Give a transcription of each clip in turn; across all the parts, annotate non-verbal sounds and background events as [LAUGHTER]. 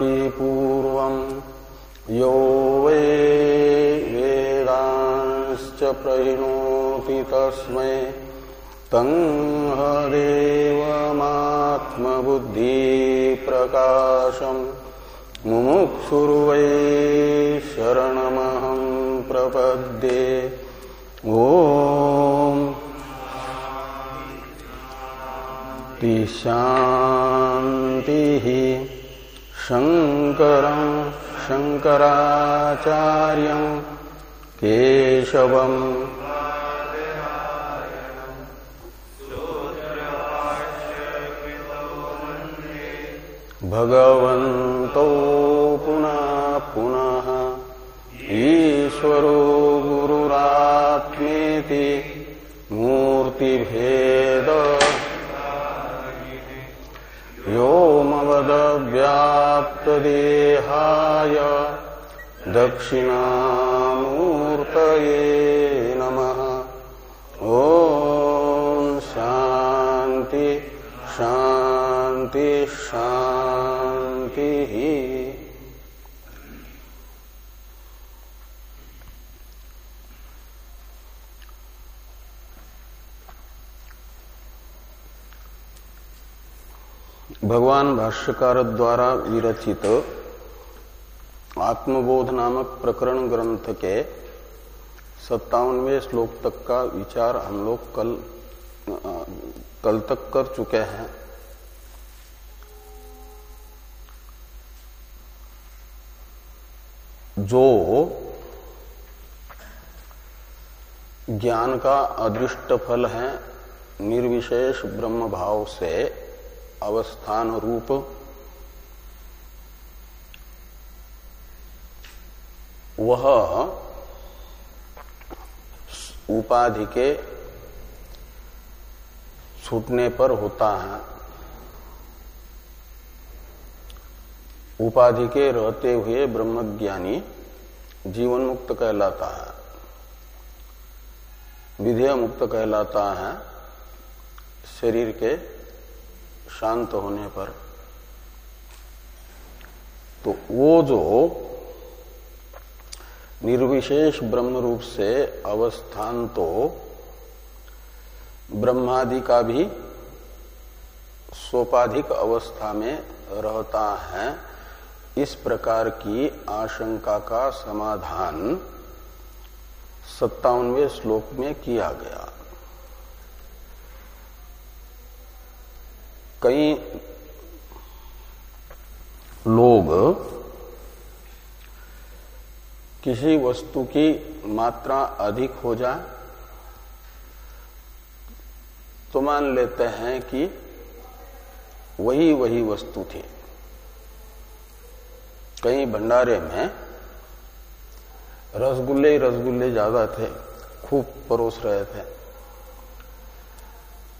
विदधाति पूर्वम्। यो वै वेदांश्च प्रहिणोति तस्मै। तङ्हदेवमात्मबुद्धिप्रकाशम् मुमुक्षुर्वै शरणमहं प्रपद्ये। ॐ शान्तिः शङ्करं शङ्कराचार्यं केशवम् भगवन्तौ पुनः पुनः ईश्वरो गुरुरात्मेति मूर्तिभेद। व्योमवदव्याप्तदेहाय दक्षिणामूर्तये नमः। ॐ शान्ति शान्ति शान्तिः। भगवान भाष्यकार द्वारा विरचित आत्मबोध नामक प्रकरण ग्रंथ के सत्तावनवे श्लोक तक का विचार हम लोग कल कल तक कर चुके हैं। जो ज्ञान का अदृष्ट फल है, निर्विशेष ब्रह्म भाव से अवस्थान रूप। वह उपाधि के छूटने पर होता है। उपाधि के रहते हुए ब्रह्मज्ञानी जीवन मुक्त कहलाता है। विधेय मुक्त कहलाता है शरीर के शांत होने पर तो वो जो निर्विशेष ब्रह्म रूप से अवस्थान तो ब्रह्मादि का भी सोपाधिक अवस्था में रहता है, इस प्रकार की आशंका का समाधान सत्तावनवे श्लोक में किया गया। कई लोग किसी वस्तु की मात्रा अधिक हो जाए तो मान लेते हैं कि वही वही वस्तु थी। कहीं भंडारे में रसगुल्ले रसगुल्ले ज़्यादा थे, खूब परोस रहे थे।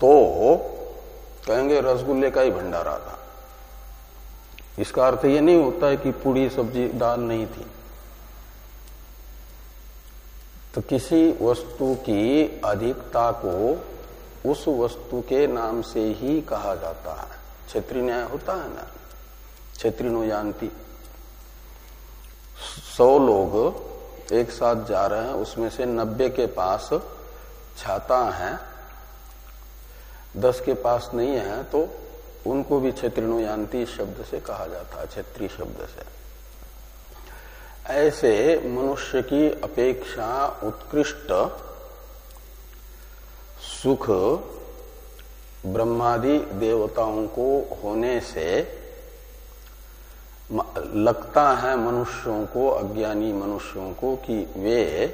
तो कहेंगे, रसगुल्ले का ही भंडारा था। इसका अर्थ ये नहीं होता है कि पूरी सब्ज़ी दाल नहीं थी। तो किसी वस्तु की अधिकता को उस वस्तु के नाम से ही कहा जाता है। क्षेत्रीय न्याय होता है ना? क्षेत्रीय नो जानती सौ लोग एक साथ जा रहे हैं, उसमें से नब्बे के पास छाता है। दस के पास नहीं है तो उनको भी क्षेत्रिनुयांति शब्द से कहा जाता है, क्षेत्रीय शब्द से। ऐसे मनुष्य की अपेक्षा उत्कृष्ट सुख ब्रह्मादि देवताओं को होने से लगता है मनुष्यों को, अज्ञानी मनुष्यों को कि वे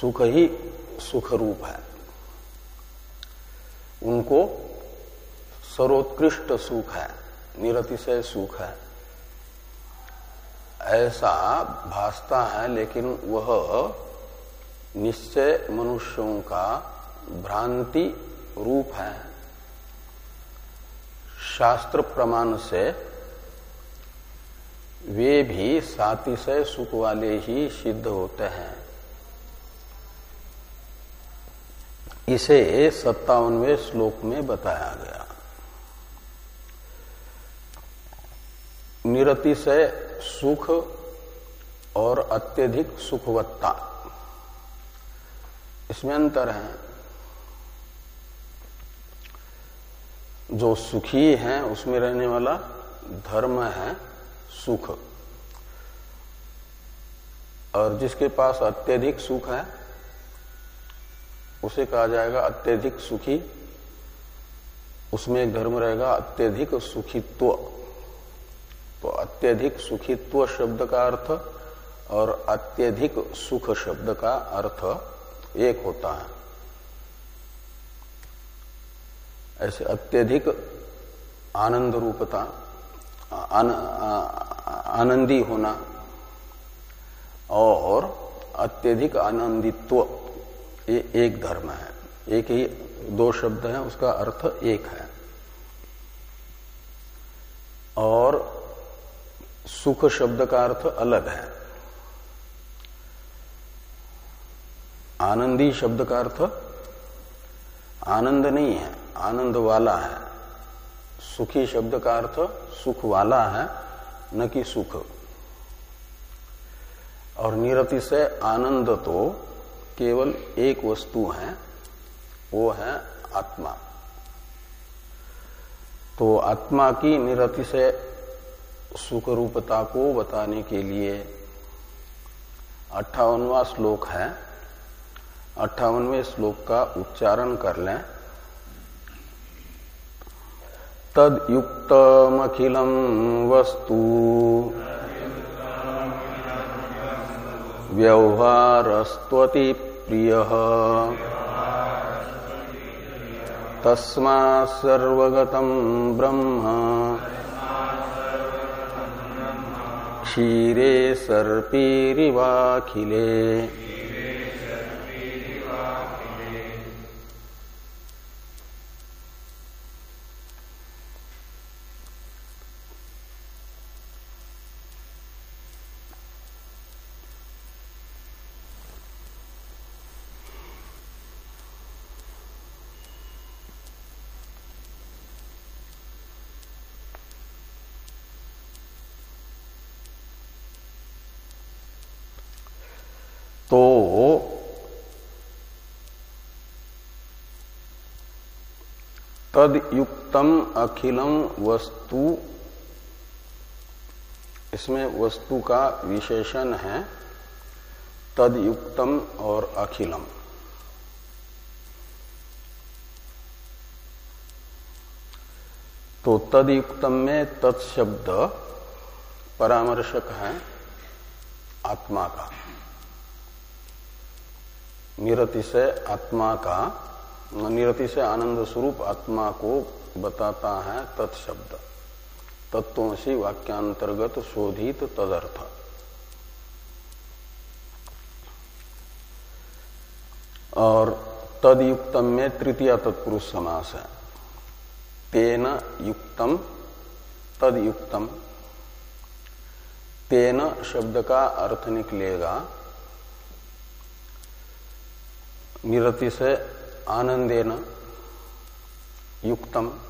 सुख ही सुख रूप है। उनको सर्वोत्कृष्ट सुख है, निरतिशय सुख है। ऐसा भासता है, लेकिन वह निश्चय मनुष्यों का भ्रांति रूप है। शास्त्र प्रमाण से वे भी सातिशय सुख वाले ही सिद्ध होते हैं। इसे सत्तावनवे श्लोक में बताया गया। निरतिशय सुख और अत्यधिक सुखवत्ता। इसमें अंतर है। जो सुखी है, उसमें रहने वाला धर्म है सुख। और जिसके पास अत्यधिक सुख है उसे कहा जाएगा अत्यधिक सुखी। उसमें धर्म रहेगा अत्यधिक सुखित्व। तो अत्यधिक सुखित्व शब्द का अर्थ और अत्यधिक सुख शब्द का अर्थ एक होता है। ऐसे अत्यधिक आनंद रूपता आन, आनंदी होना और अत्यधिक आनंदित्व ये एक धर्म है। एक ही दो शब्द है, उसका अर्थ एक है। और सुख शब्द का अर्थ अलग है। आनंदी शब्द का अर्थ आनंद नहीं है, आनंद वाला है। सुखी शब्द का अर्थ सुख वाला है, न कि सुख। और निरति से आनंद तो केवल एक वस्तु है, वो है आत्मा। तो आत्मा की निरति से सुख रूपता को बताने के लिए अट्ठावनवा श्लोक है। अट्ठावनवे श्लोक का उच्चारण कर लें। तद युक्तमखिलम वस्तु। व्यवहारस्त्वति प्रिय। तस्मा ब्रह्म। क्षीरे सर्पीरिवाखिले तो तद युक्तम अखिलम वस्तु। इसमें वस्तु का विशेषण है तद युक्तम और अखिलम। तो तद युक्तम में तत्शब्द परामर्शक है आत्मा का। निरति से आत्मा का निरति से आनंद स्वरूप आत्मा को बताता है तत्शब्द। तत्वसी वाक्यांतर्गत शोधित तदर्थ। और तद युक्तम में तृतीय तत्पुरुष समास है। तेन युक्तम तद युक्तम तेन शब्द का अर्थ निकलेगा। निरति से आनंदेन, युक्तम,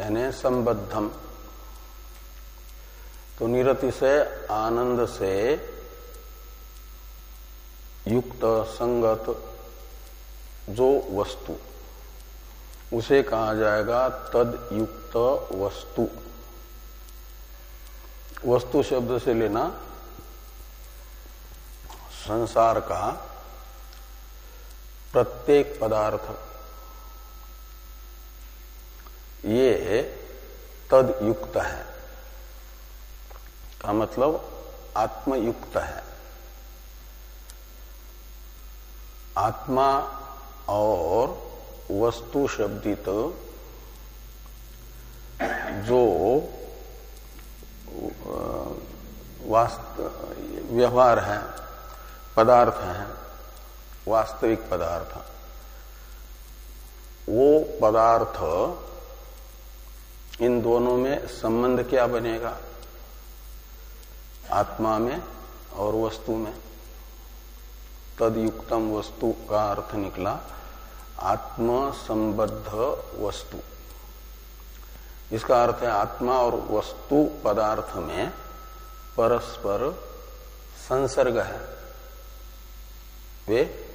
यानी संबद्धम। तो निरति से, आनंद से, युक्त, संगत, जो वस्तु, उसे कहा जाएगा तद युक्त वस्तु। वस्तु शब्द से लेना संसार का प्रत्येक पदार्थ। ये तद युक्त है। का मतलब आत्मयुक्त है। आत्मा और वस्तु शब्दित जो व्यवहार है, पदार्थ है वास्तविक पदार्थ। वो पदार्थ इन दोनों में संबंध क्या बनेगा? आत्मा में और वस्तु में। तदयुक्तम वस्तु का अर्थ निकला, आत्म संबद्ध वस्तु। इसका अर्थ है आत्मा और वस्तु पदार्थ में परस्पर संसर्ग है। वे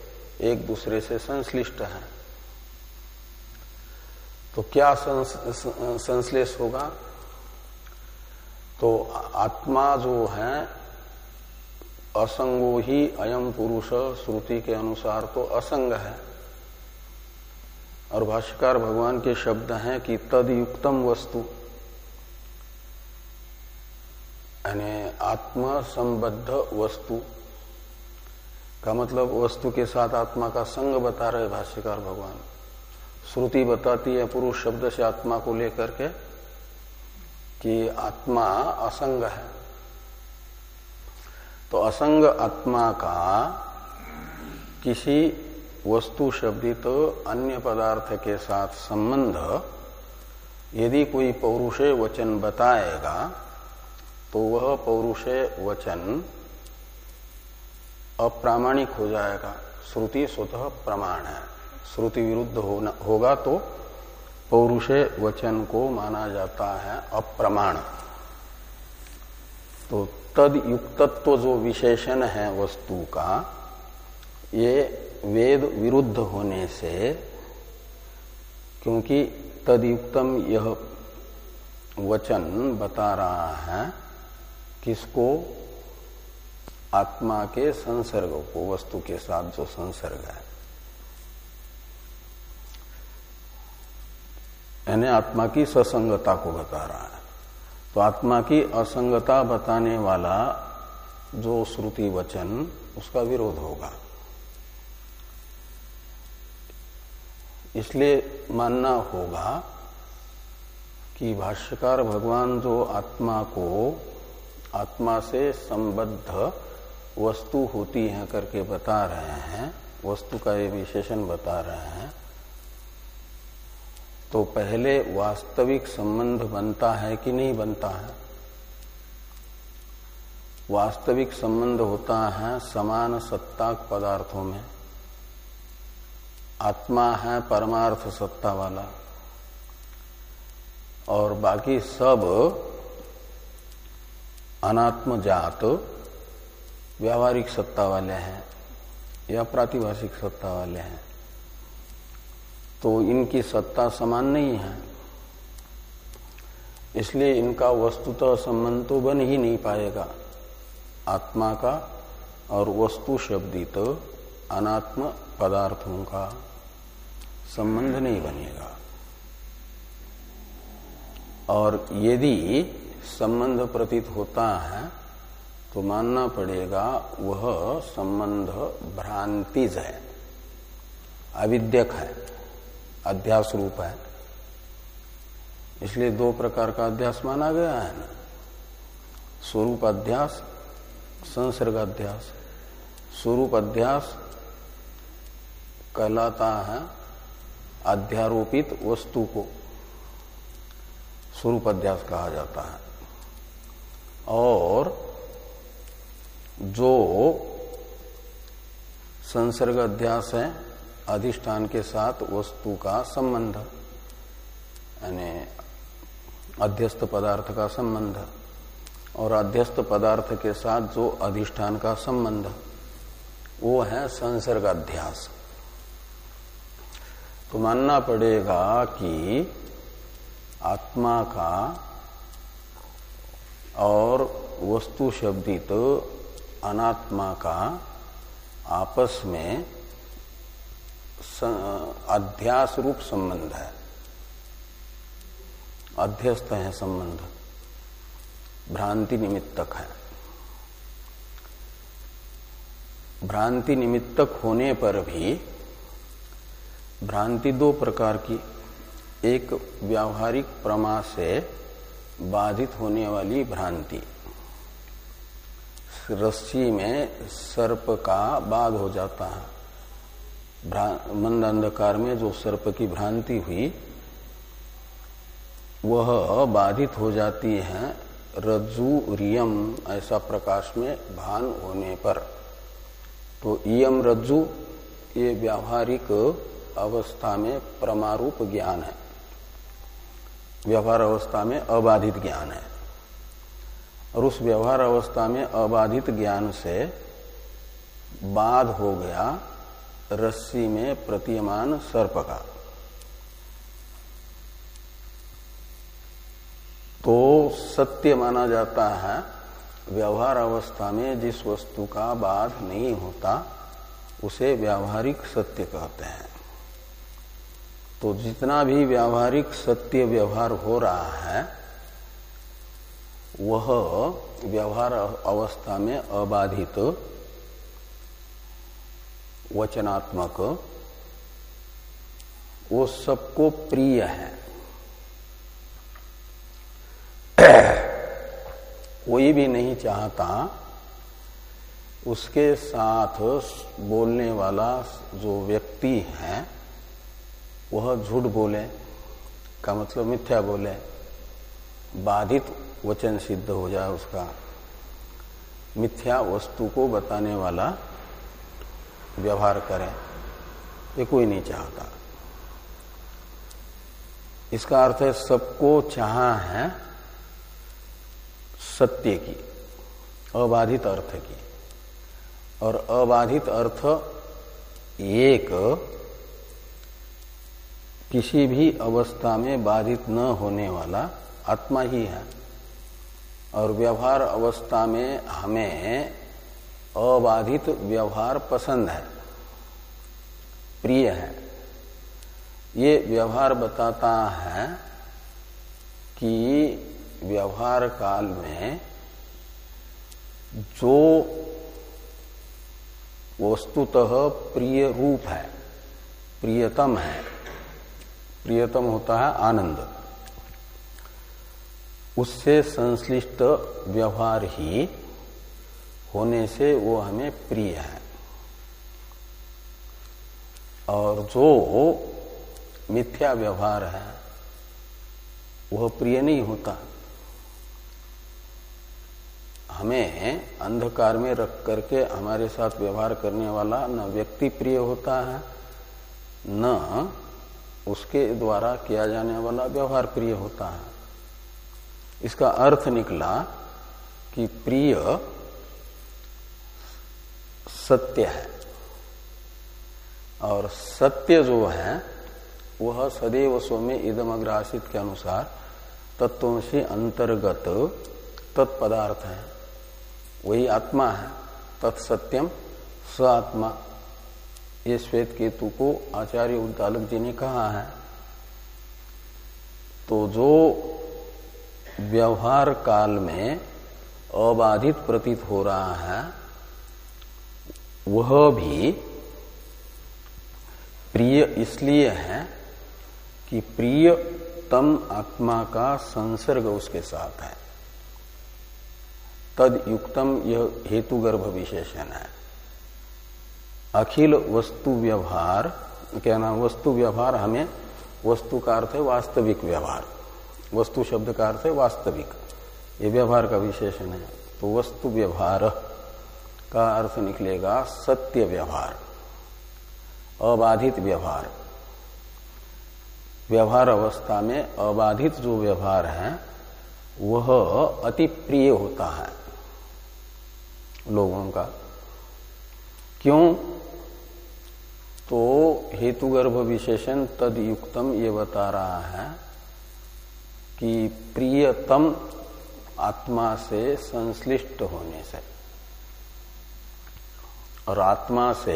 एक दूसरे से संश्लिष्ट हैं। तो क्या संश्लेष होगा? तो आत्मा जो है, असंगो ही अयम पुरुष श्रुति के अनुसार तो असंग है। और भाष्यकार भगवान के शब्द हैं कि तद युक्तम वस्तु। यानी आत्म संबद्ध वस्तु। का मतलब वस्तु के साथ आत्मा का संग बता रहे भाष्यकार भगवान। श्रुति बताती है पुरुष शब्द से आत्मा को लेकर के कि आत्मा असंग है। तो असंग आत्मा का किसी वस्तु शब्दित अन्य पदार्थ के साथ संबंध यदि कोई पौरुषे वचन बताएगा तो वह पौरुषे वचन अप्रामाणिक हो जाएगा। श्रुति स्वतः प्रमाण है। श्रुति विरुद्ध होना होगा तो पौरुषे वचन को माना जाता है अप्रमाण। तो तद युक्तत्व जो विशेषण है वस्तु का, ये वेद विरुद्ध होने से, क्योंकि तदयुक्तम यह वचन बता रहा है, किसको आत्मा के संसर्ग को, वस्तु के साथ जो संसर्ग है। यानी आत्मा की ससंगता को बता रहा है। तो आत्मा की असंगता बताने वाला जो श्रुति वचन, उसका विरोध होगा। इसलिए मानना होगा कि भाष्यकार भगवान जो आत्मा को, आत्मा से संबद्ध वस्तु होती है करके बता रहे हैं, वस्तु का ये विशेषण बता रहे हैं तो पहले वास्तविक संबंध बनता है कि नहीं बनता है? वास्तविक संबंध होता है समान सत्ताक पदार्थों में। आत्मा है परमार्थ सत्ता वाला। और बाकी सब अनात्म जात व्यावहारिक सत्ता वाले हैं या प्रातिभाषिक सत्ता वाले हैं तो इनकी सत्ता समान नहीं है। इसलिए इनका वस्तुतः संबंध तो बन ही नहीं पाएगा। आत्मा का और वस्तु शब्दित अनात्म पदार्थों का संबंध नहीं बनेगा। और यदि संबंध प्रतीत होता है तो मानना पड़ेगा, वह संबंध भ्रांतिज है, अविद्यक है, अध्यास रूप है। इसलिए दो प्रकार का अध्यास माना गया है ना। स्वरूप अध्यास, संसर्ग अध्यास। स्वरूप अध्यास कहलाता है अध्यारोपित वस्तु को। स्वरूप अध्यास कहा जाता है। और जो संसर्ग अध्यास है, अधिष्ठान के साथ वस्तु का संबंध, यानी अध्यस्त पदार्थ का संबंध, और अध्यस्त पदार्थ के साथ जो अधिष्ठान का संबंध, वो है संसर्ग अध्यास। तो मानना पड़ेगा कि आत्मा का और वस्तु शब्दित तो अनात्मा का आपस में अध्यास रूप संबंध है। अध्यस्त है संबंध। भ्रांति निमित्तक है। भ्रांति निमित्तक होने पर भी भ्रांति दो प्रकार की, एक व्यावहारिक प्रमा से बाधित होने वाली भ्रांति। रस्सी में सर्प का बाध हो जाता है। मंद अंधकार में जो सर्प की भ्रांति हुई, वह बाधित हो जाती है रज्जु रियम, ऐसा प्रकाश में भान होने पर। तो इयम रज्जु, ये व्यावहारिक अवस्था में परमारूप ज्ञान है। व्यवहार अवस्था में अबाधित ज्ञान है। और उस व्यवहार अवस्था में अबाधित ज्ञान से बाध हो गया रस्सी में प्रतीयमान सर्प का। तो सत्य माना जाता है व्यवहार अवस्था में जिस वस्तु का बाध नहीं होता, उसे व्यावहारिक सत्य कहते हैं। तो जितना भी व्यावहारिक सत्य व्यवहार हो रहा है वह व्यवहार अवस्था में अबाधित, वचनात्मक, वो सबको प्रिय है। [CLEARS THROAT] कोई भी नहीं चाहता, उसके साथ बोलने वाला जो व्यक्ति है, वह झूठ बोले, का मतलब मिथ्या बोले। बाधित वचन सिद्ध हो जाए उसका। मिथ्या वस्तु को बताने वाला व्यवहार करे, ये कोई नहीं चाहता। इसका अर्थ है, सबको चाह है सत्य की, अबाधित अर्थ की। और अबाधित अर्थ एक, किसी भी अवस्था में बाधित न होने वाला आत्मा ही है। और व्यवहार अवस्था में हमें अबाधित व्यवहार पसंद है, प्रिय है। ये व्यवहार बताता है कि व्यवहार काल में जो वस्तुतः प्रिय रूप है, प्रियतम है, प्रियतम होता है आनंद। उससे संश्लिष्ट व्यवहार ही होने से वो हमें प्रिय है। और जो मिथ्या व्यवहार है, वह प्रिय नहीं होता। हमें अंधकार में रख करके हमारे साथ व्यवहार करने वाला न व्यक्ति प्रिय होता है, न उसके द्वारा किया जाने वाला व्यवहार प्रिय होता है। इसका अर्थ निकला कि प्रिय सत्य है। और सत्य जो है, वह सदैव स्वमें इदम अग्रासित के अनुसार तत्वों से अंतर्गत तत्पदार्थ है। वही आत्मा है, तत्सत्यम स आत्मा ये श्वेत केतु को आचार्य उद्दालक जी ने कहा है। तो जो व्यवहार काल में अबाधित प्रतीत हो रहा है, वह भी प्रिय इसलिए है कि प्रिय तम आत्मा का संसर्ग उसके साथ है। तद युक्तम यह हेतुगर्भ विशेषण है। अखिल वस्तु व्यवहार, क्या नाम? वस्तु व्यवहार हमें, वस्तु का अर्थ है वास्तविक व्यवहार। वस्तु शब्द का अर्थ है वास्तविक। ये व्यवहार का विशेषण है। तो वस्तु व्यवहार का अर्थ निकलेगा सत्य व्यवहार, अबाधित व्यवहार। व्यवहार अवस्था में अबाधित जो व्यवहार है, वह अति प्रिय होता है लोगों का। क्यों? तो हेतुगर्भ विशेषण तद युक्तम ये बता रहा है कि प्रियतम आत्मा से संश्लिष्ट होने से। और आत्मा से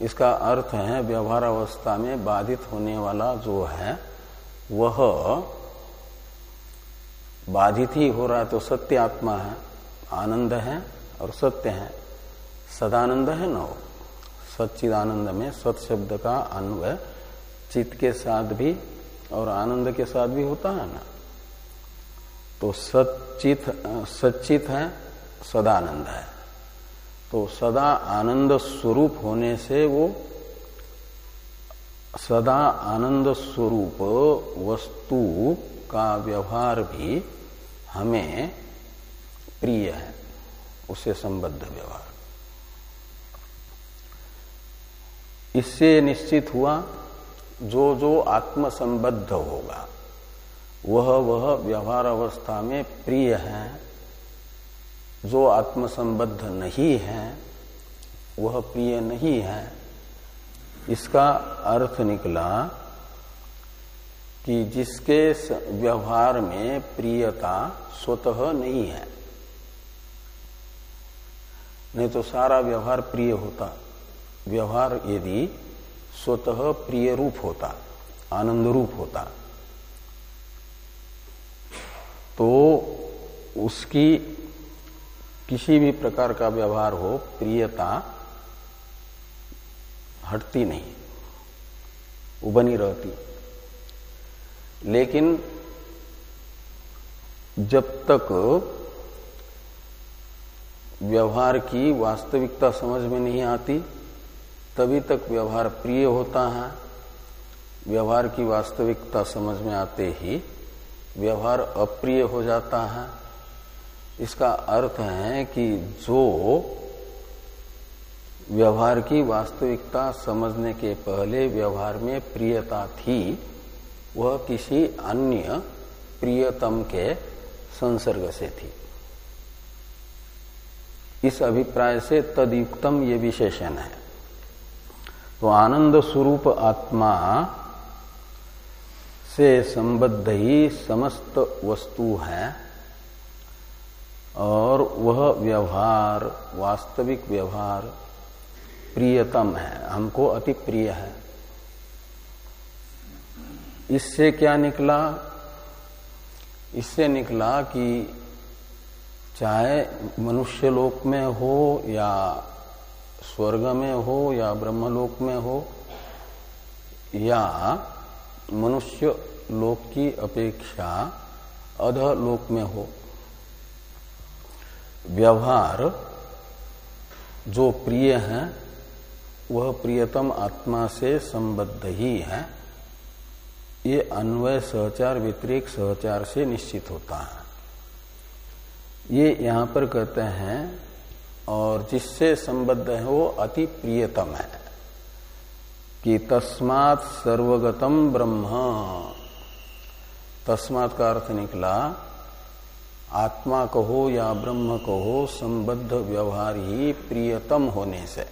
इसका अर्थ है, व्यवहार अवस्था में बाधित होने वाला जो है, वह बाधित ही हो रहा है तो सत्य आत्मा है, आनंद है और सत्य है। सदानंद है न हो सच्चिदानंद में सत शब्द का अन्वय चित्त के साथ भी और आनंद के साथ भी होता है ना? तो सचित सचित है, सदानंद है। तो सदा आनंद स्वरूप होने से वो सदा आनंद स्वरूप वस्तु का व्यवहार भी हमें प्रिय है उससे संबद्ध व्यवहार। इससे निश्चित हुआ जो जो आत्मसंबद्ध होगा, वह वह व्यवहार अवस्था में प्रिय है, जो आत्मसंबद्ध नहीं है, वह प्रिय नहीं है। इसका अर्थ निकला कि जिसके व्यवहार में प्रियता स्वतः नहीं है, नहीं तो सारा व्यवहार प्रिय होता। व्यवहार यदि स्वतः प्रिय रूप होता आनंद रूप होता। तो उसकी किसी भी प्रकार का व्यवहार हो, प्रियता हटती नहीं वो बनी रहती। लेकिन जब तक व्यवहार की वास्तविकता समझ में नहीं आती तभी तक व्यवहार प्रिय होता है। व्यवहार की वास्तविकता समझ में आते ही व्यवहार अप्रिय हो जाता है। इसका अर्थ है कि जो व्यवहार की वास्तविकता समझने के पहले व्यवहार में प्रियता थी, वह किसी अन्य प्रियतम के संसर्ग से थी। इस अभिप्राय से तदयुक्तम ये विशेषण है। तो आनंद स्वरूप आत्मा से संबद्ध ही समस्त वस्तु है और वह व्यवहार, वास्तविक व्यवहार प्रियतम है, हमको अति प्रिय है। इससे क्या निकला? इससे निकला कि चाहे मनुष्य लोक में हो या स्वर्ग में हो या ब्रह्मलोक में हो या मनुष्य लोक की अपेक्षा अध लोक में हो। व्यवहार जो प्रिय है, वह प्रियतम आत्मा से संबद्ध ही है। ये अन्वय सहचार व्यतिरिक सहचार से निश्चित होता है। ये यहाँ पर कहते हैं और जिससे संबद्ध है वो अति प्रियतम है। कि तस्मात सर्वगतम ब्रह्म। तस्मात का अर्थ निकला, आत्मा कहो या ब्रह्म कहो, संबद्ध व्यवहार ही प्रियतम होने से।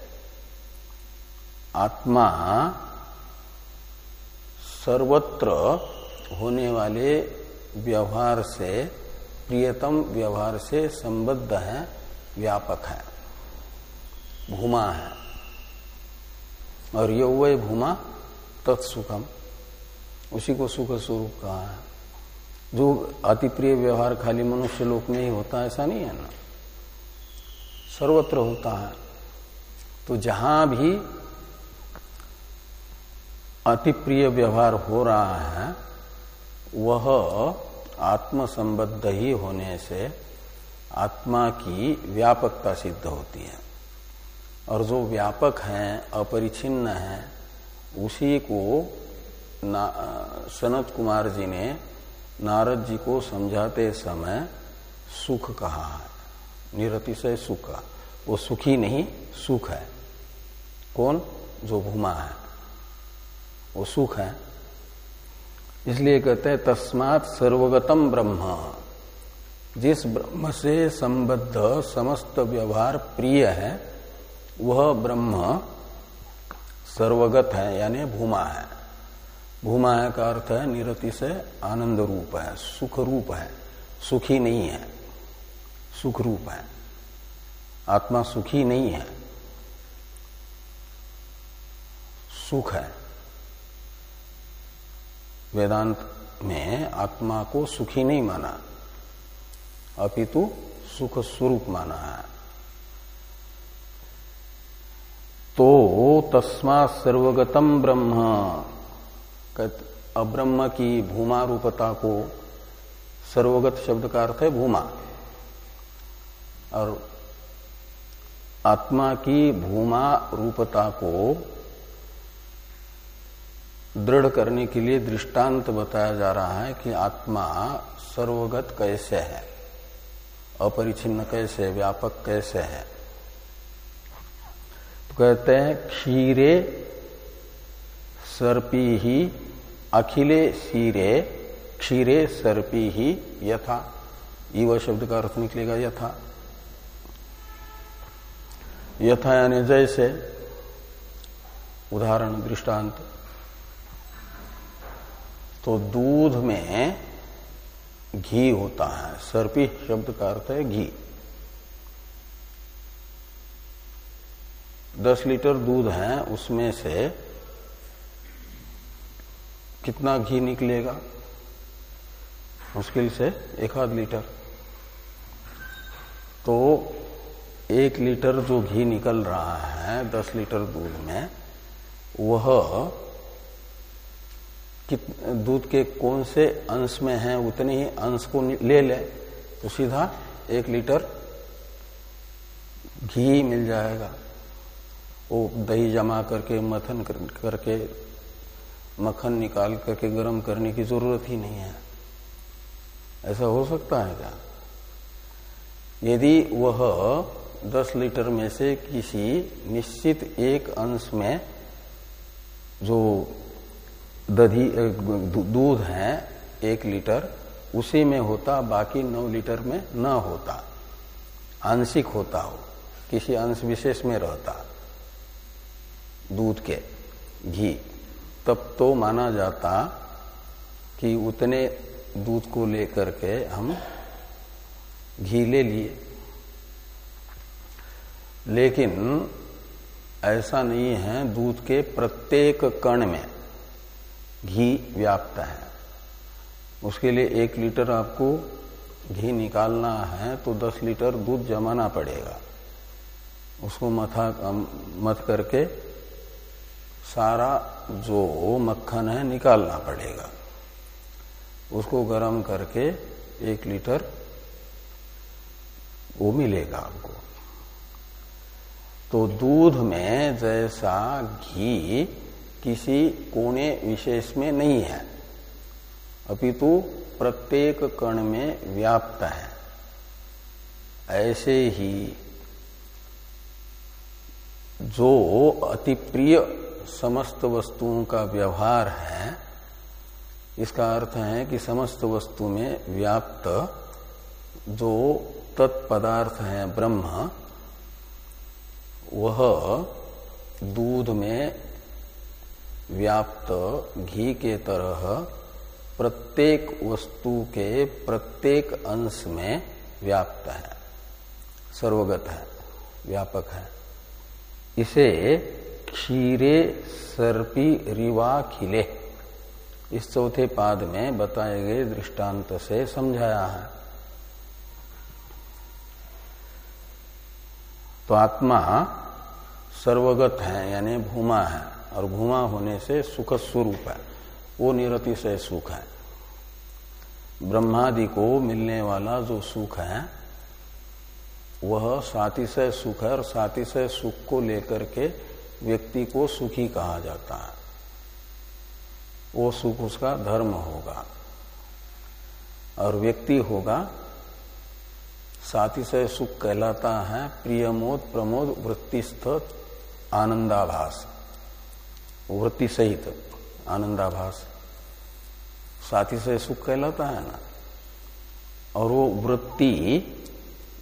आत्मा सर्वत्र होने वाले व्यवहार से, प्रियतम व्यवहार से संबद्ध है। व्यापक है। भूमा है। और यौवय भूमा तत्सुखम। उसी को सुख स्वरूप कहा है। जो अति प्रिय व्यवहार खाली मनुष्य लोक में ही होता है, ऐसा नहीं है ना? सर्वत्र होता है। तो जहाँ भी अति प्रिय व्यवहार हो रहा है, वह आत्मसंबद्ध ही होने से आत्मा की व्यापकता सिद्ध होती है। और जो व्यापक है, अपरिचिन्न है, उसी को सनत कुमार जी ने नारद जी को समझाते समय सुख कहा है। निरतिशय सुख। वो सुखी नहीं, सुख है। कौन? जो भूमा है। वो सुख है। इसलिए कहते हैं, तस्मात सर्वगतम ब्रह्म। जिस ब्रह्म से संबद्ध समस्त व्यवहार प्रिय है, वह ब्रह्म सर्वगत है, यानी भूमा है। भूमा है का अर्थ है निरति से आनंद रूप है, सुख रूप है। सुखी नहीं है, सुख रूप है। आत्मा सुखी नहीं है, सुख है। वेदांत में आत्मा को सुखी नहीं माना। अपितु सुख स्वरूप माना है। तो तस्मा सर्वगतम ब्रह्म अब्रह्म की भूमा रूपता को सर्वगत शब्द का अर्थ है भूमा। और आत्मा की भूमा रूपता को दृढ़ करने के लिए दृष्टांत बताया जा रहा है कि आत्मा सर्वगत कैसे है। अपरिचिन्न कैसे, व्यापक कैसे है? तो कहते हैं क्षीरे सर्पी ही, अखिले शीरे क्षीरे सर्पी ही, यथा। ईव शब्द का अर्थ निकलेगा यथा। यथा यानी जैसे, उदाहरण दृष्टांत। तो दूध में घी होता है। सर्पी शब्द का अर्थ है घी। दस लीटर दूध है, उसमें से कितना घी निकलेगा? मुश्किल से एक आध लीटर। तो एक लीटर जो घी निकल रहा है दस लीटर दूध में, वह दूध के कौन से अंश में है उतने ही अंश को ले ले तो सीधा एक लीटर घी मिल जाएगा। वो दही जमा करके मथन कर, करके मक्खन निकाल करके गर्म करने की ज़रूरत ही नहीं है। ऐसा हो सकता है क्या? यदि वह दस लीटर में से किसी निश्चित एक अंश में जो दधी दूध है एक लीटर, उसी में होता, बाकी नौ लीटर में न होता। आंशिक होता हो, किसी अंश विशेष में रहता। दूध के, घी। तब तो माना जाता कि उतने दूध को लेकर के हम घी ले लिए। लेकिन ऐसा नहीं है, दूध के प्रत्येक कण में। घी व्याप्त है। उसके लिए एक लीटर आपको घी निकालना है तो दस लीटर दूध जमाना पड़ेगा। उसको मथा मत करके सारा जो मक्खन है निकालना पड़ेगा। उसको गर्म करके एक लीटर वो मिलेगा आपको। तो दूध में जैसा घी किसी कोने विशेष में नहीं है। अपितु प्रत्येक कण में व्याप्त है। ऐसे ही जो अति प्रिय समस्त वस्तुओं का व्यवहार है, इसका अर्थ है कि समस्त वस्तु में व्याप्त जो तत्पदार्थ है ब्रह्म, वह दूध में व्याप्त घी के तरह प्रत्येक वस्तु के प्रत्येक अंश में व्याप्त है। सर्वगत है, व्यापक है। इसे क्षीरे, सर्पी, रिवा, खिले, इस चौथे पाद में बताए गए दृष्टांत से समझाया है। तो आत्मा सर्वगत है, यानी भूमा है। और भूमा होने से सुख स्वरूप है। वो निरतिशय सुख है। ब्रह्मादि को मिलने वाला जो सुख है, वह सातिशय सुख है और सातिशय सुख को लेकर के व्यक्ति को सुखी कहा जाता है। वो सुख उसका धर्म होगा और व्यक्ति होगा सातिशय सुख कहलाता है प्रियमोद प्रमोद वृत्तिस्थ आनंदाभास। वृत्ति सहित, आनंदाभास। साथी से सुख कहलाता है ना? और वो वृत्ति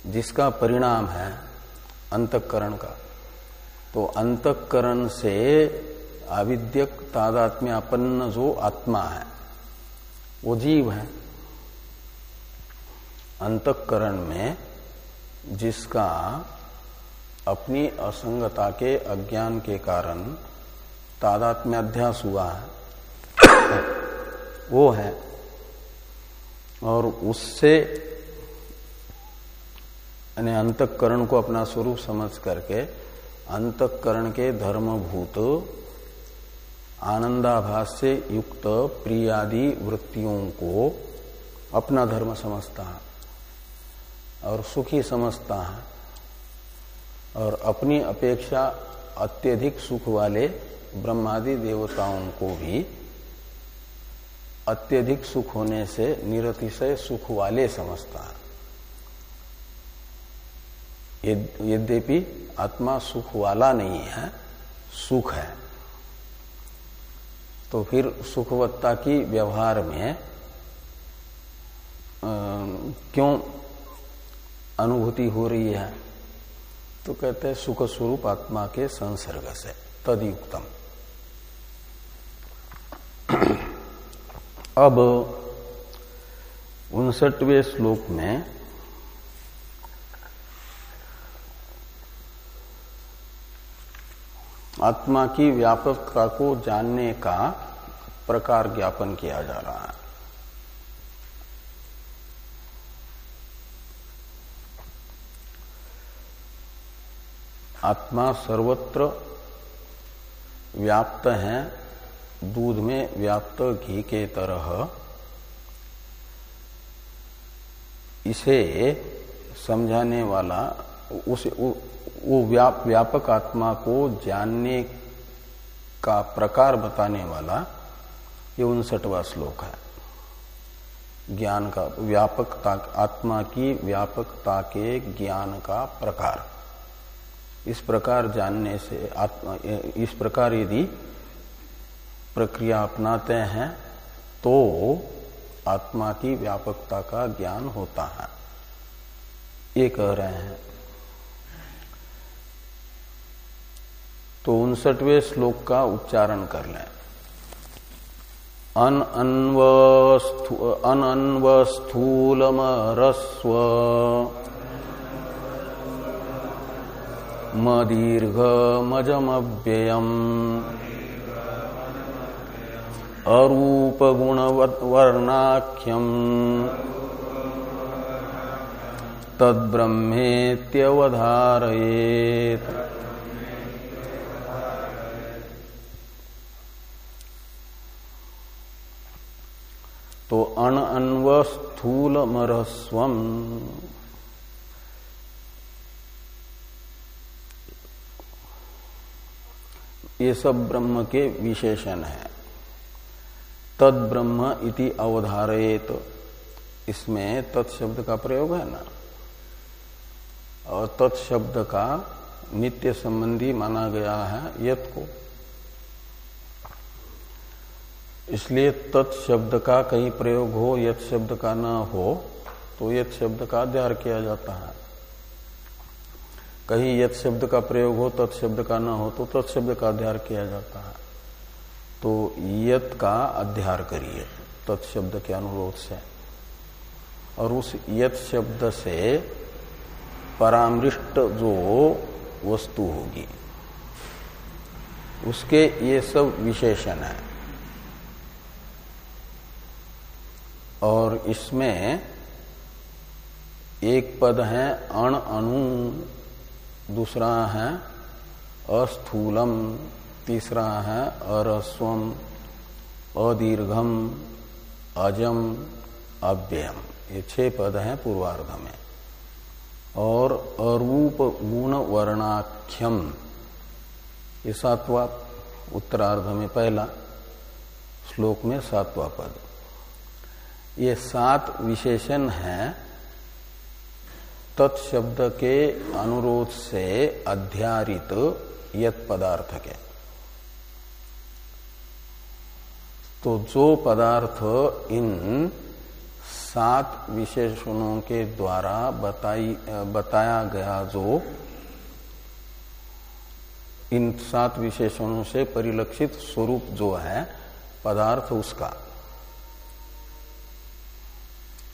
जिसका परिणाम है अंतकरण का। तो अंतकरण से आविद्यक, तादात्म्यापन्न जो आत्मा है, वो जीव है। अंतकरण में जिसका अपनी असंगता के, अज्ञान के कारण तादात्म्य अध्यास हुआ है। वो है। और उससे यानी अंतकरण को अपना स्वरूप समझ करके अंतकरण के धर्मभूत आनंदाभास से युक्त प्रियादि वृत्तियों को अपना धर्म समझता है और सुखी समझता है और अपनी अपेक्षा अत्यधिक सुख वाले ब्रह्मादि देवताओं को भी अत्यधिक सुख होने से निरतिशय सुख वाले समझता है। यद्यपि आत्मा सुख वाला नहीं है सुख है। तो फिर सुखवत्ता की व्यवहार में आ, क्यों अनुभूति हो रही है? तो कहते हैं सुख स्वरूप आत्मा के संसर्ग से तदयुक्तम। [CLEARS THROAT] अब उनसठवें श्लोक में आत्मा की व्यापकता को जानने का प्रकार ज्ञापन किया जा रहा है। आत्मा सर्वत्र व्याप्त है। दूध में व्याप्त घी के तरह इसे समझाने वाला उस वो व्याप, व्यापक आत्मा को जानने का प्रकार बताने वाला ये उनसठवा श्लोक है। ज्ञान का व्यापकता आत्मा की व्यापकता के ज्ञान का प्रकार। इस प्रकार जानने से आत्मा इस प्रकार यदि प्रक्रिया अपनाते हैं तो आत्मा की व्यापकता का ज्ञान होता है। ये कह रहे हैं। तो उनसठवें श्लोक का उच्चारण कर लें। अन अनन्वस्थूलमरस्व, मदीर्घमजमव्ययम्। अरूपगुणवर्णाख्यम्। तद्ब्रह्मेत्यवधारयेत्। तो अण अनवस्थूलमरस्वम ये सब ब्रह्म के विशेषण है। तद ब्रह्म इति अवधारयेत। इसमें तत्शब्द का प्रयोग है ना? और तत्शब्द का नित्य संबंधी माना गया है यत को। इसलिए तत्शब्द का कहीं प्रयोग हो, यत शब्द का न हो तो यत शब्द का अध्यार किया जाता है। कहीं यथ शब्द का प्रयोग हो तत्शब्द का न हो तो तत्शब्द का अध्यार किया जाता है। तो यत का अध्यार करिए, तत्शब्द के अनुरोध से। और उस यत शब्द से परामृष्ट जो वस्तु होगी, उसके ये सब विशेषण है। और इसमें एक पद है, अण अणु, दूसरा है, अस्थूलम। तीसरा है अरस्वम अदीर्घम अजम अव्ययम ये छह पद हैं पूर्वार्ध में। और अरूप गुण वर्णाख्यम। ये सातवा, उत्तरार्ध में पहला, श्लोक में सातवा पद। ये सात विशेषण हैं, तत्शब्द के अनुरोध से अध्यारित यत पदार्थ के। तो जो पदार्थ इन सात विशेषणों के द्वारा बताई बताया गया जो इन सात विशेषणों से परिलक्षित स्वरूप जो है, पदार्थ उसका।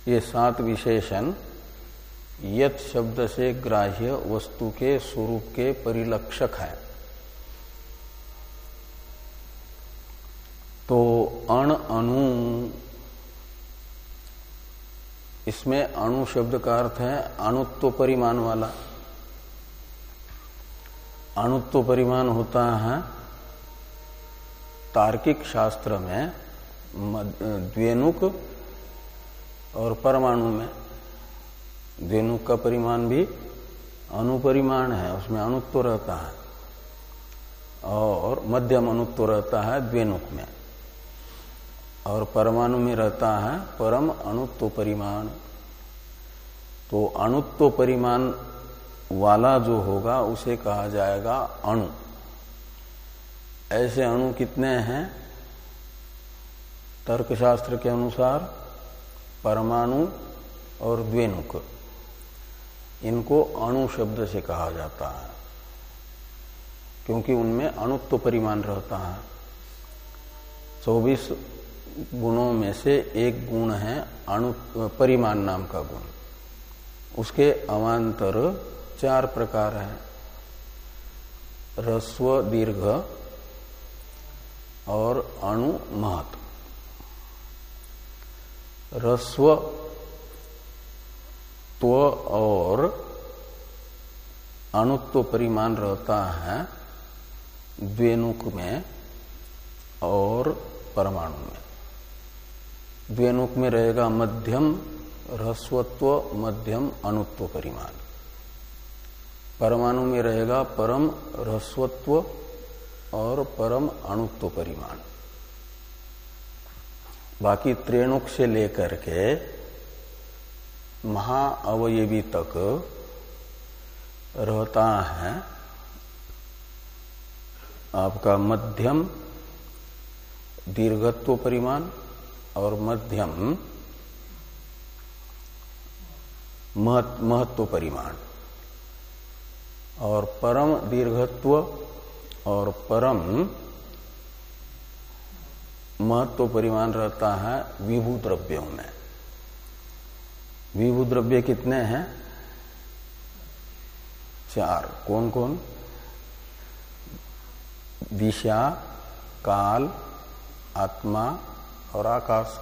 ये सात विशेषण यत शब्द से ग्राह्य वस्तु के स्वरूप के परिलक्षक है। तो अण अणु, इसमें अणु शब्द का अर्थ है अणुत्व परिमाण वाला। अणुत्व परिमाण होता है तार्किक शास्त्र में द्वेनुक और परमाणु में। द्वेनुक का परिमाण भी अनुपरिमाण है, उसमें अणुत्व रहता है। और मध्यम अणुत्व रहता है द्वेनुक में। और परमाणु में रहता है परम अणुत्व परिमाण। तो अणुत्व परिमाण वाला जो होगा, उसे कहा जाएगा अणु। ऐसे अणु कितने हैं? तर्कशास्त्र के अनुसार परमाणु और द्वेनुक इनको अणु शब्द से कहा जाता है, क्योंकि उनमें अणुत्व परिमाण रहता है। चौबीस गुणों में से एक गुण है अणु, परिमाण नाम का गुण। उसके अवान्तर चार प्रकार हैं। रस्व दीर्घ और अणु, महत। रस्व त्व और अणुत्व परिमाण रहता है द्वेनुक में और परमाणु में। द्वेनुक में रहेगा मध्यम रहस्वत्व मध्यम अणुत्व परिमाण। परमाणु में रहेगा परम रहस्वत्व और परम अणुत्व परिमाण। बाकी त्रेणुक से लेकर के महाअवयवी तक रहता है आपका मध्यम दीर्घत्व परिमाण और मध्यम महत्व परिमाण। और परम दीर्घत्व और परम महत्व परिमाण रहता है विभू द्रव्यों में। विभू द्रव्य कितने हैं? चार। कौन कौन दिशा, काल, आत्मा और आकाश।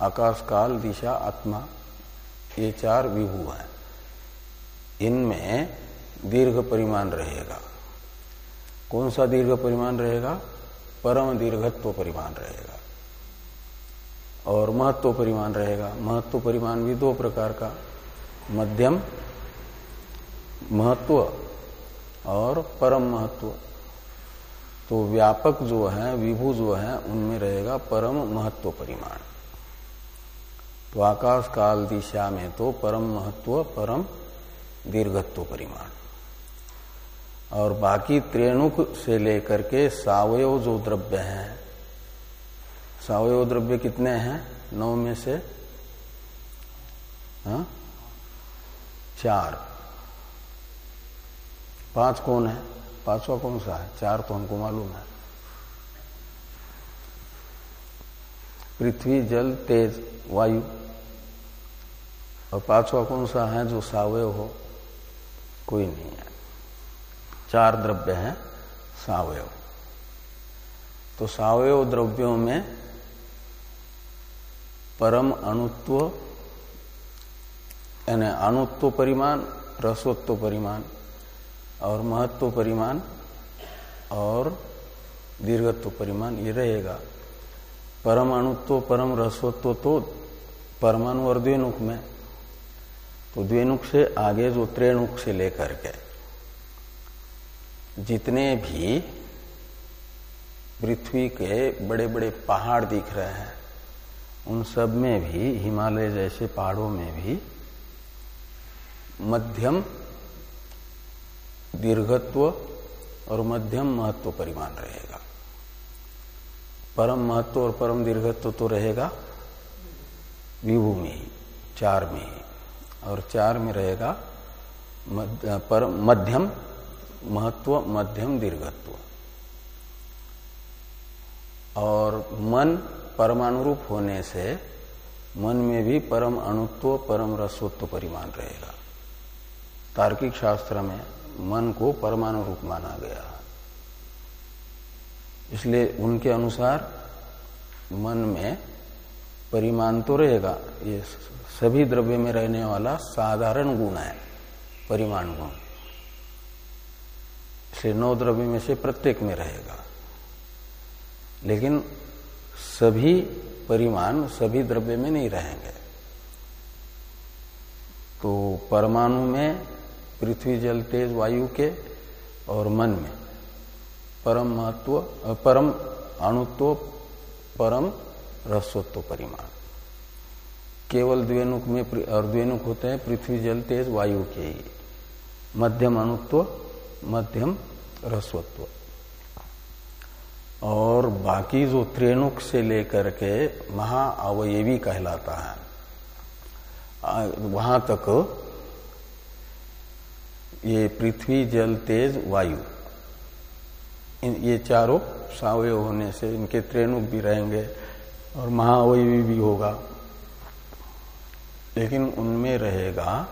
आकाश काल दिशा, आत्मा, ये चार विभू हैं। इनमें दीर्घ परिमाण रहेगा। कौन सा दीर्घ परिमाण रहेगा? परम दीर्घत्व परिमाण रहेगा। और महत्व परिमाण रहेगा। महत्व परिमाण भी दो प्रकार का। मध्यम महत्व और परम महत्व। तो व्यापक जो है, विभू जो है, उनमें रहेगा परम महत्व परिमाण। तो आकाश काल दिशा में तो परम महत्व, परम दीर्घत्व परिमाण। और बाकी त्रेणुक से लेकर के सावयव जो द्रव्य है, सावयव द्रव्य कितने हैं? नौ में से, हा? चार। पाँच कौन है? पांचवा कौन सा है? चार तो हमको मालूम है। पृथ्वी, जल, तेज, वायु। और पांचवा कौन सा है जो सावयव हो? कोई नहीं है। चार द्रव्य हैं सावयव तो सावयव द्रव्यों में परम अणुत्व, यानी अणुत्व परिमाण, रसोत्व परिमाण और महत्व परिमाण और दीर्घत्व परिमाण, ये रहेगा। परम अणुत्व, परम रसोत्व तो परमाणु और द्वेनुक में। तो द्वेनुक से आगे जो त्रेणुक से लेकर के जितने भी पृथ्वी के बड़े बड़े पहाड़ दिख रहे हैं, उन सब में भी, हिमालय जैसे पहाड़ों में भी मध्यम दीर्घत्व और मध्यम महत्व परिमाण रहेगा। परम महत्व और परम दीर्घत्व तो रहेगा विभू में ही चार में। ही और चार में रहेगा पर मध्यम महत्व, मध्यम दीर्घत्व। और मन परमाणु रूप होने से मन में भी परम अणुत्व, परम रसोत्व परिमाण रहेगा। तार्किक शास्त्र में मन को परमाणु रूप माना गया। इसलिए उनके अनुसार मन में परिमाण तो रहेगा। ये सभी द्रव्य में रहने वाला साधारण गुण है, परिमाण गुण। इसलिए नौ द्रव्य में से प्रत्येक में रहेगा। लेकिन सभी परिमाण सभी द्रव्य में नहीं रहेंगे। तो परमाणु में पृथ्वी जल तेज वायु के और मन में। परम महत्व परम अणुत्व, परम रसोत्व परिमाण। केवल द्वेनुक में और द्वेनुक होते हैं पृथ्वी जल तेज वायु के ही। मध्यम अणुत्व, मध्यम रसवत्व और बाकी जो त्रेणुक से लेकर के महाअवयवी कहलाता है वहाँ तक ये पृथ्वी, जल, तेज, वायु। ये चारों सावय होने से इनके त्रेणुक भी रहेंगे और महावयवी भी होगा। लेकिन उनमें रहेगा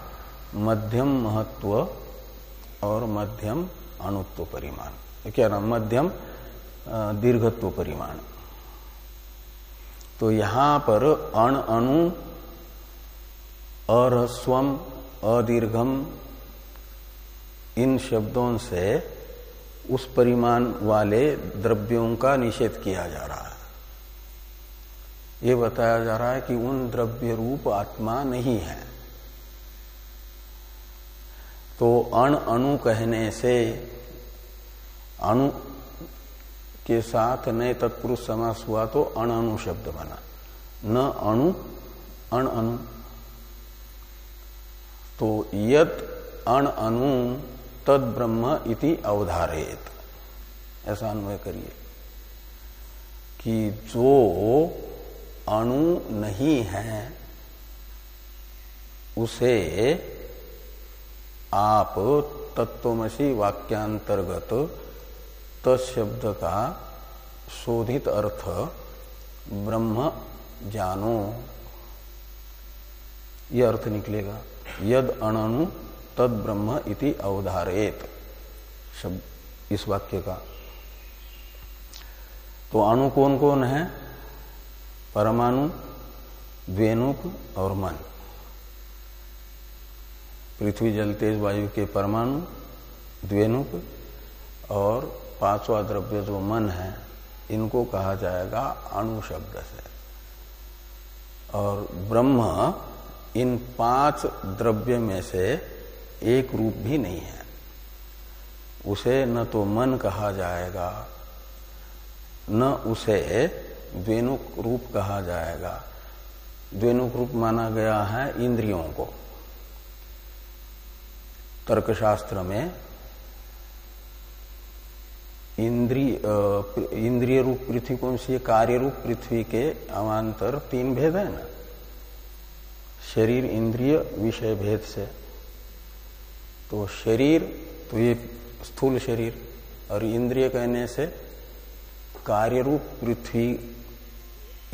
मध्यम महत्व और मध्यम अणुत्व परिमाण। क्या नाम? मध्यम दीर्घत्व परिमाण। तो यहाँ पर अण अणु अरस्वम, अदीर्घम इन शब्दों से उस परिमाण वाले द्रव्यों का निषेध किया जा रहा है। ये बताया जा रहा है कि उन द्रव्य रूप आत्मा नहीं है। तो अण अणु कहने से अणु के साथ नए तत्पुरुष समास हुआ तो अण अणु शब्द बना। न अणु, अण अणु। तो यत अण अणु तद ब्रह्म इति अवधारेत ऐसा अन्वय करिए कि जो अणु नहीं है, उसे आप तत्वमसी वाक्यांतर्गत तत्शब्द का शोधित अर्थ ब्रह्म जानो। यह अर्थ निकलेगा। यद अणु तद ब्रह्म इति अवधारेत। शब्द, इस वाक्य का। तो अणु कौन कौन है? परमाणु द्वेनुक और मन। पृथ्वी, जल, तेज, वायु के परमाणु द्वेनुक और पांचवा द्रव्य जो मन है, इनको कहा जाएगा अणु शब्द से। और ब्रह्म इन पाँच द्रव्य में से एक रूप भी नहीं है। उसे न तो मन कहा जाएगा, न उसे द्वेनुक रूप कहा जाएगा। द्वेनुक रूप माना गया है इंद्रियों को। तर्कशास्त्र में इंद्रिय इंद्रिय रूप पृथ्वी कौन सी कार्य रूप पृथ्वी के अवान्तर तीन भेद है ना? शरीर, इंद्रिय, विषय भेद से। तो शरीर तो ये स्थूल शरीर और इंद्रिय कहने से कार्य रूप पृथ्वी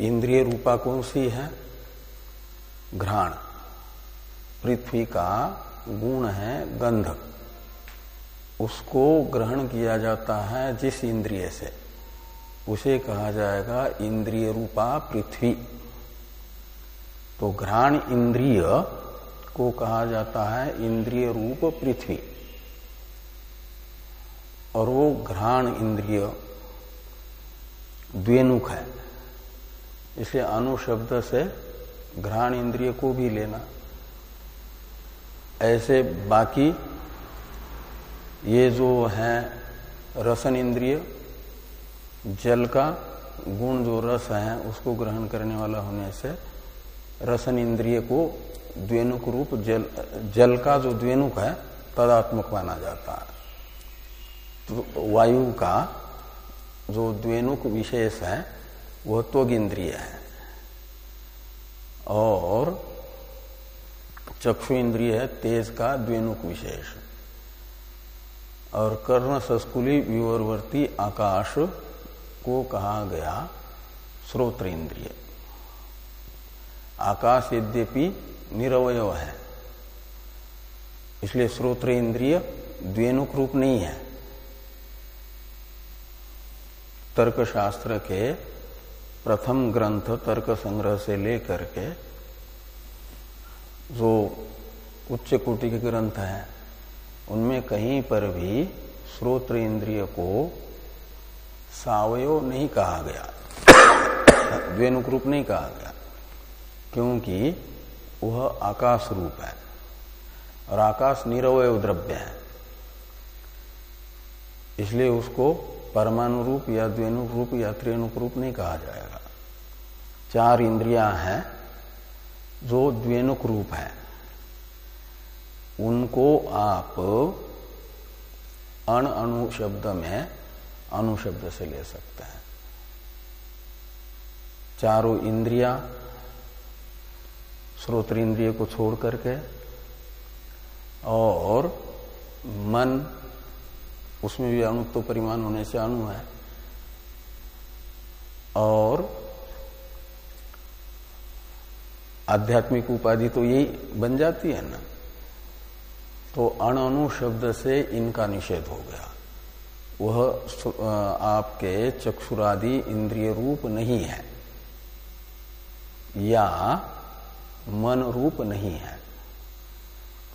इंद्रिय रूपा कौन सी है? घ्राण। पृथ्वी का गुण है गंध। उसको ग्रहण किया जाता है जिस इंद्रिय से। उसे कहा जाएगा इंद्रिय रूपा पृथ्वी। तो घ्राण इंद्रिय को कहा जाता है इंद्रिय रूप पृथ्वी। और वो घ्राण इंद्रिय द्वेनुख है। इसलिए अनु शब्द से घ्राण इंद्रिय को भी लेना। ऐसे बाकी ये जो है रसन इंद्रिय, जल का गुण जो रस है, उसको ग्रहण करने वाला होने से रसन इंद्रिय को द्वेनुक रूप जल जल का जो द्वेनुक है, तदात्मक माना जाता है। तो वायु का जो द्वेनुक विशेष है, वह त्वग इंद्रिय है। और चक्षु इंद्रिय है, तेज का द्वेनुक विशेष। और कर्ण संस्कुली विवरवर्ती आकाश को कहा गया, श्रोत्र इंद्रिय। आकाश यद्यपि निरवय है। इसलिए श्रोत्र इंद्रिय द्वेनुक रूप नहीं है। तर्कशास्त्र के प्रथम ग्रंथ तर्क संग्रह से लेकर के जो उच्च कोटि के ग्रंथ हैं, उनमें कहीं पर भी श्रोत्र इंद्रिय को सावयो नहीं कहा गया। [COUGHS] द्वेनुक रूप नहीं कहा गया। क्योंकि वह आकाश रूप है और आकाश निरवय द्रव्य है। इसलिए उसको परमाणु रूप या द्वेनुक रूप या त्रेणुक रूप नहीं कहा जाएगा। चार इंद्रियाँ हैं जो द्वेनुक रूप है। उनको आप अण अणु शब्द में अणु शब्द से ले सकते हैं। चारों इंद्रिया श्रोत्र इंद्रिय को छोड़ करके और मन, उसमें भी अणु तो परिमाण होने से अणु है। और आध्यात्मिक उपाधि तो यही बन जाती है ना। तो अणु शब्द से इनका निषेध हो गया। वह आपके चक्षुरादि इंद्रिय रूप नहीं है। या मन रूप नहीं है।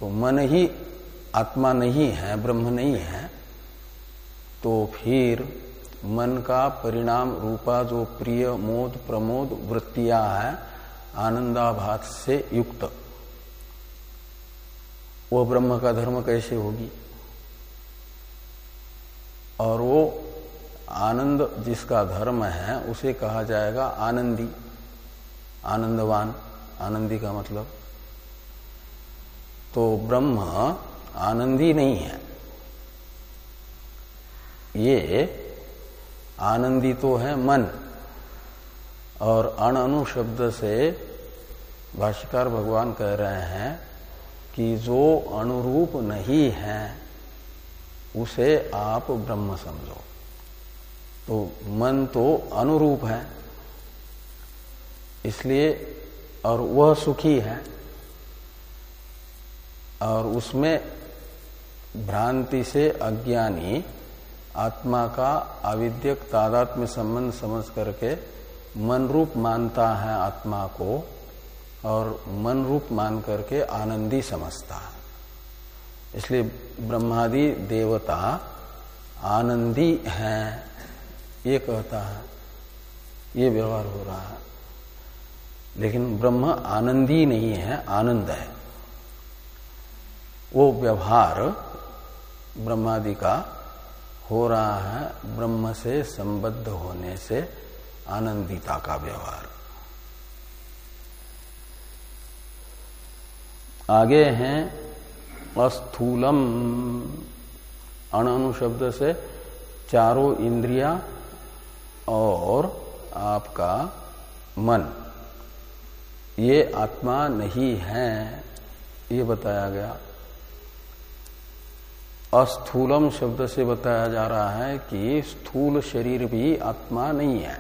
तो मन ही आत्मा नहीं है, ब्रह्म नहीं है तो फिर मन का परिणाम रूपा जो प्रिय, मोद, प्रमोद, वृत्तियाँ है आनंदाभात से युक्त। वो ब्रह्म का धर्म कैसे होगी? और वो आनंद जिसका धर्म है, उसे कहा जाएगा आनंदी, आनंदवान। आनंदी का मतलब? तो ब्रह्म आनंदी नहीं है। ये आनंदी तो है मन, और अणु शब्द से भाष्यकार भगवान कह रहे हैं कि जो अनुरूप नहीं है, उसे आप ब्रह्म समझो। तो मन तो अनुरूप है, इसलिए और वह सुखी है। और उसमें भ्रांति से अज्ञानी, आत्मा का अविद्यक तादात्म्य संबंध समझ करके मन रूप मानता है आत्मा को और मन रूप मान करके आनंदी समझता है। इसलिए ब्रह्मादि देवता आनंदी हैं, ये कहता है, ये व्यवहार हो रहा है। लेकिन ब्रह्म आनंदी नहीं है, आनंद है। वो व्यवहार ब्रह्मादि का हो रहा है, ब्रह्म से संबद्ध होने से आनंदिता का व्यवहार। आगे हैं, अस्थूलम। अणु शब्द से चारों इंद्रिया और आपका मन। ये आत्मा नहीं है, ये बताया गया। अस्थूलम शब्द से बताया जा रहा है कि स्थूल शरीर भी आत्मा नहीं है।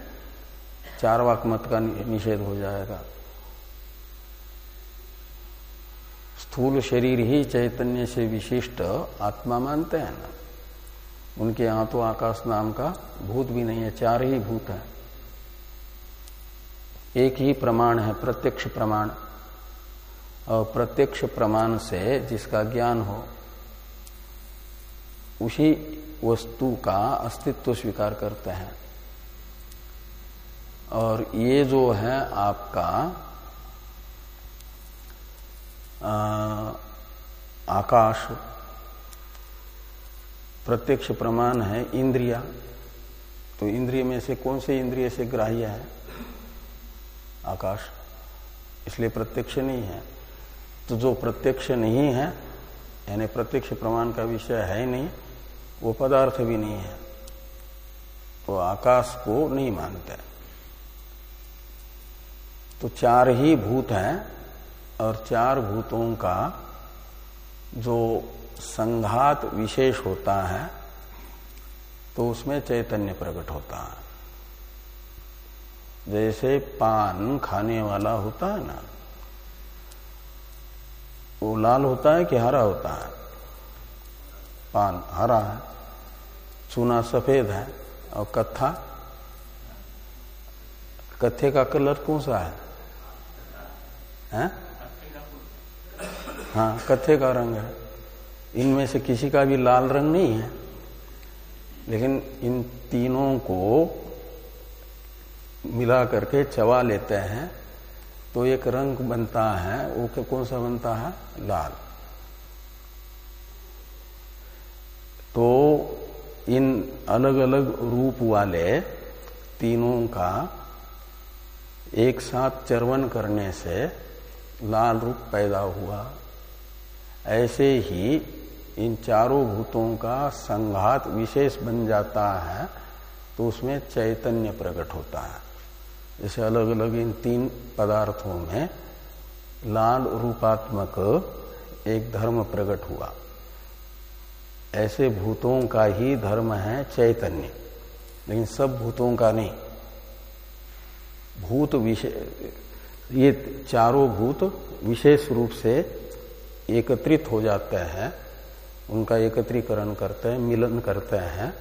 चार वाक मत का निषेध हो जाएगा। स्थूल शरीर ही चैतन्य से विशिष्ट आत्मा मानते हैं ना। उनके यहाँ तो आकाश नाम का भूत भी नहीं है, चार ही भूत है। एक ही प्रमाण है प्रत्यक्ष प्रमाण। और प्रत्यक्ष प्रमाण से जिसका ज्ञान हो उसी वस्तु का अस्तित्व स्वीकार करते हैं। और ये जो है आपका आ, आकाश प्रत्यक्ष प्रमाण है इंद्रिया। तो इंद्रिय में से कौन से इंद्रिय से ग्राह्य है? आकाश। इसलिए प्रत्यक्ष नहीं है। तो जो प्रत्यक्ष नहीं है, यानी प्रत्यक्ष प्रमाण का विषय है ही नहीं, वो पदार्थ भी नहीं है। तो आकाश को नहीं मानते तो चार ही भूत हैं और चार भूतों का जो संघात विशेष होता है तो उसमें चैतन्य प्रकट होता है। जैसे पान खाने वाला होता है ना, वो लाल होता है कि हरा होता है? पान हरा है, चूना सफ़ेद है और कत्था? कत्थे का कलर कौन सा है? हैं? हाँ कत्थे का रंग है। इनमें से किसी का भी लाल रंग नहीं है। लेकिन इन तीनों को मिला करके चबा लेते हैं तो एक रंग बनता है, वो कौन सा बनता है? लाल। तो इन अलग अलग रूप वाले तीनों का एक साथ चरवन करने से लाल रूप पैदा हुआ। ऐसे ही इन चारों भूतों का संघात विशेष बन जाता है तो उसमें चैतन्य प्रकट होता है। जैसे अलग अलग इन तीन पदार्थों में लाल रूपात्मक एक धर्म प्रकट हुआ। ऐसे भूतों का ही धर्म है चैतन्य, लेकिन सब भूतों का नहीं। भूत विषय ये चारों भूत विशेष रूप से एकत्रित हो जाते हैं, उनका एकत्रीकरण करते हैं, मिलन करते हैं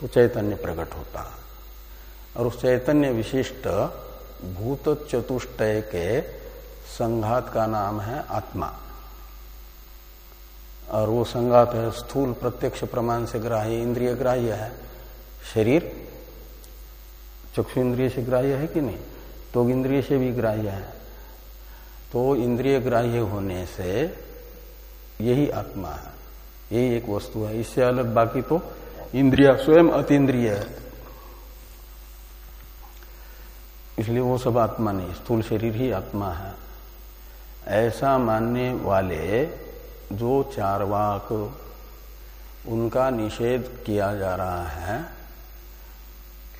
तो चैतन्य प्रकट होता है। और उस चैतन्य विशिष्ट भूत चतुष्टय के संघात का नाम है आत्मा। और वो संघात है स्थूल प्रत्यक्ष प्रमाण से ग्राह्य इंद्रिय ग्राह्य है। शरीर चक्षु इंद्रिय से ग्राह्य है कि नहीं? तो इंद्रिय से भी ग्राह्य है। तो इंद्रिय ग्राह्य होने से यही आत्मा है। यही एक वस्तु है। इससे अलग बाकी तो इंद्रिया, स्वयं अतीन्द्रिय है। इसलिए वो सब आत्मा नहीं, स्थूल शरीर ही आत्मा है। ऐसा मानने वाले जो चारवाक, उनका निषेध किया जा रहा है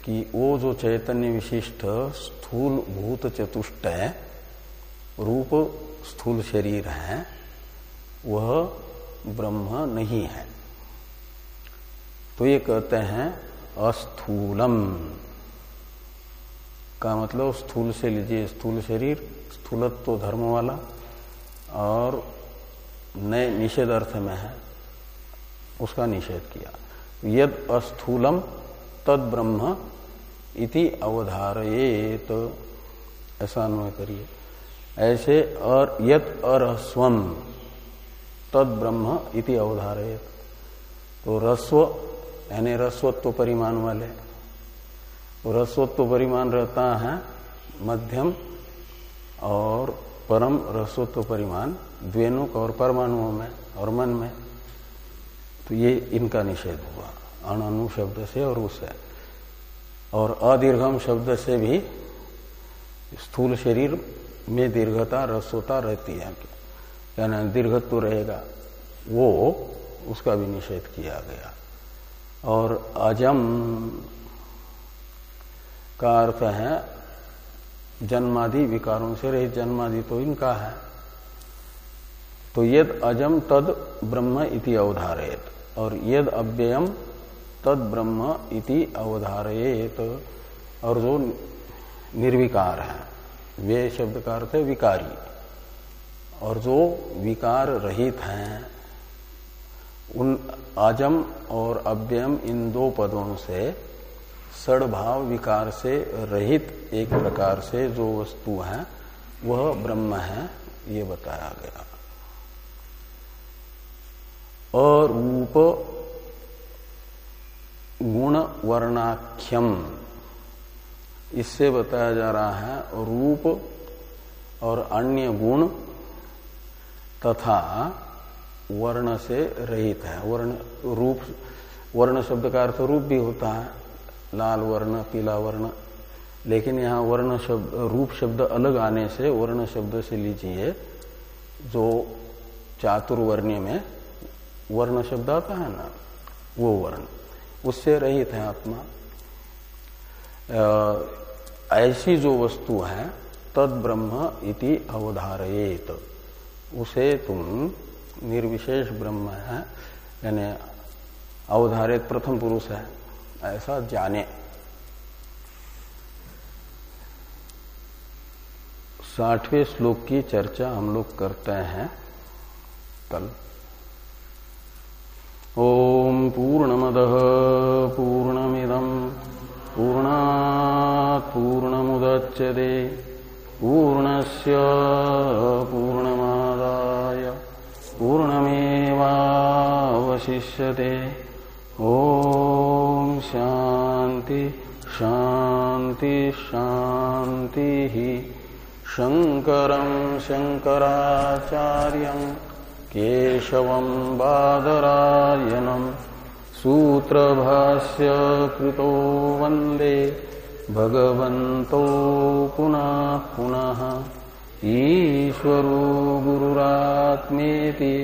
कि वो जो चैतन्य विशिष्ट स्थूल भूत चतुष्ट रूप स्थूल शरीर है, वह ब्रह्म नहीं है। तो ये कहते हैं, अस्थूलम। का मतलब स्थूल से लीजिए, स्थूल शरीर, स्थूलत्व तो धर्म वाला, और नए निषेध अर्थ में है, उसका निषेध किया। यद अस्थूलम तद ब्रह्म इति अवधारयेत। ऐसा अन्वय करिए। ऐसे और यद अरस्वम तद ब्रह्म इति अवधारयेत। तो रस्व यानी रस्वत्व परिमाण वाले रस्वत्व परिमाण रहता है मध्यम और परम रसोत्व परिमाण द्वेनुक और परमाणुओं में और मन में। तो ये इनका निषेध हुआ अणु शब्द से और उससे। और अदीर्घम शब्द से भी स्थूल शरीर में दीर्घता, रसोता रहती है। यानी दीर्घत्व रहेगा, वो उसका भी निषेध किया गया। और अजम का अर्थ है, जन्मादि विकारों से रहित जन्मादि तो इनका है। तो यद अजम तद ब्रह्म इति अवधारयत, और यद अव्ययम तद ब्रह्म इति अवधारयत, और जो निर्विकार है। वे शब्द का अर्थ है विकारी, और जो विकार रहित हैं, उन आज़म और अव्ययम इन दो पदों से सड़भाव विकार से रहित एक प्रकार से जो वस्तु है, वह ब्रह्म है, ये बताया गया। अरूप गुण वर्णाख्यम, इससे बताया जा रहा है, रूप और अन्य गुण तथा वर्ण से रहित है। वर्ण, रूप, वर्ण शब्द का अर्थ रूप भी होता है। लाल वर्ण, पीला वर्ण। लेकिन यहाँ वर्ण शब्द, रूप शब्द अलग आने से वर्ण शब्द से लीजिए, जो चातुर्वर्ण्य में वर्ण शब्द आता है ना, वो वर्ण। उससे रहित है आत्मा। ऐसी जो वस्तु है, तद ब्रह्म इति अवधारयेत। उसे तुम निर्विशेष ब्रह्म है, यानी अवधारित प्रथम पुरुष है। ऐसा जाने। साठवें श्लोक की चर्चा हम लोग करते हैं कल। ओम पूर्णमद पूर्णमिदम पूर्णा पूर्णमुदच्यते पूर्णस्य पूर्णमादाय पूर्णमेवावशिष्यते। ओम शांति शांति शांति शंकर शंकराचार्य केशव बादरायणम सूत्रभाष्य कृतो वंदे भगवन्तो पुनः पुनः। ईश्वरो गुरुरात्मेति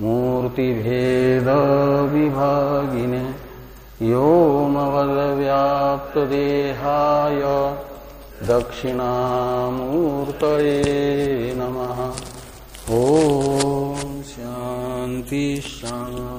मूर्तिभेद व्यादेहाय दक्षिणामूर्तये नमः। ॐ शान्ति शान्ति।